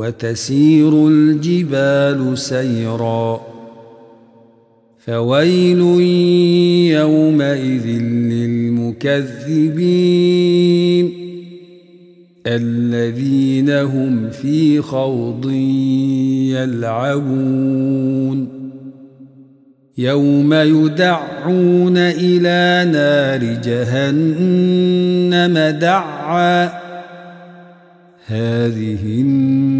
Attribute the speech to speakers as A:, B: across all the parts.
A: وتسير الجبال سيرا. فويل يومئذ للمكذبين الذين هم في خوض يلعبون. يوم يدعون إلى نار جهنم دعًّا. هذه النار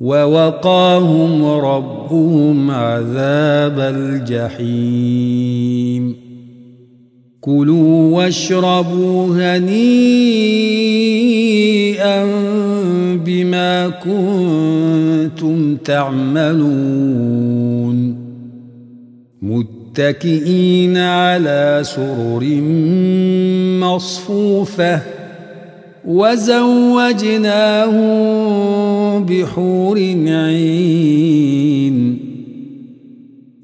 A: ووقاهم ربهم عذاب الجحيم. كلوا واشربوا هنيئا بما كنتم تعملون. متكئين على سرر مصفوفة. وزوجناهم بحور عين.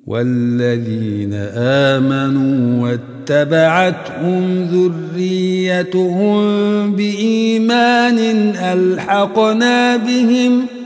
A: والذين آمنوا واتبعتهم ذريتهم بإيمان ألحقنا بهم ۖ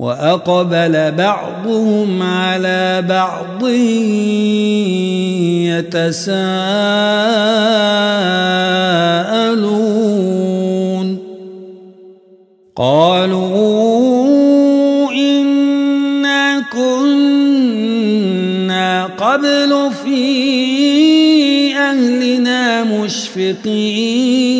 A: وأقبل بعضهم على بعض يتساءلون. قالوا إنا كنا قبل في أهلنا مشفقين.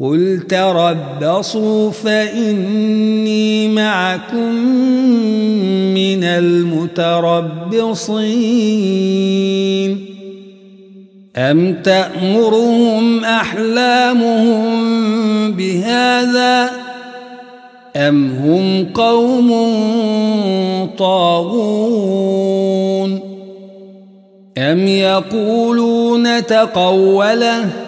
A: قل تربصوا فإني معكم من المتربصين أم تأمرهم أحلامهم بهذا أم هم قوم طاغون أم يقولون تقوله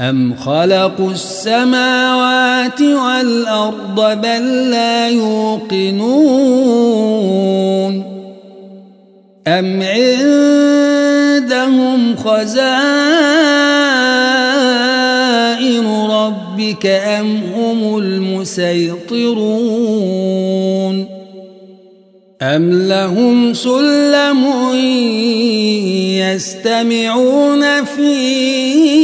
A: أم خلقوا السماوات والأرض بل لا يوقنون أم عندهم خزائن ربك أم هم المسيطرون أم لهم سلم يستمعون فيه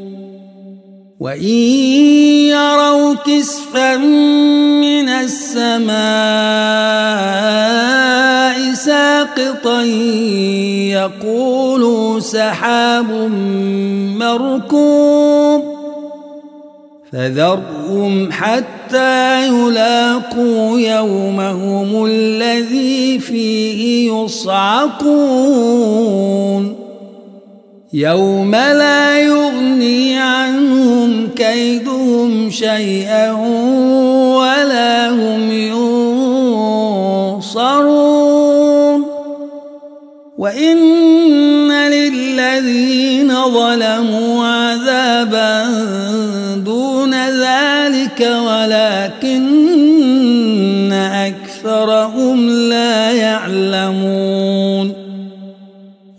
A: وإن يروا كسفا من السماء ساقطا يقولوا سحاب مركوب فذرهم حتى يلاقوا يومهم الذي فيه يصعقون يوم لا يغني كيدهم شيئا ولا هم ينصرون. وإن للذين ظلموا عذابا دون ذلك ولكن أكثرهم لا يعلمون.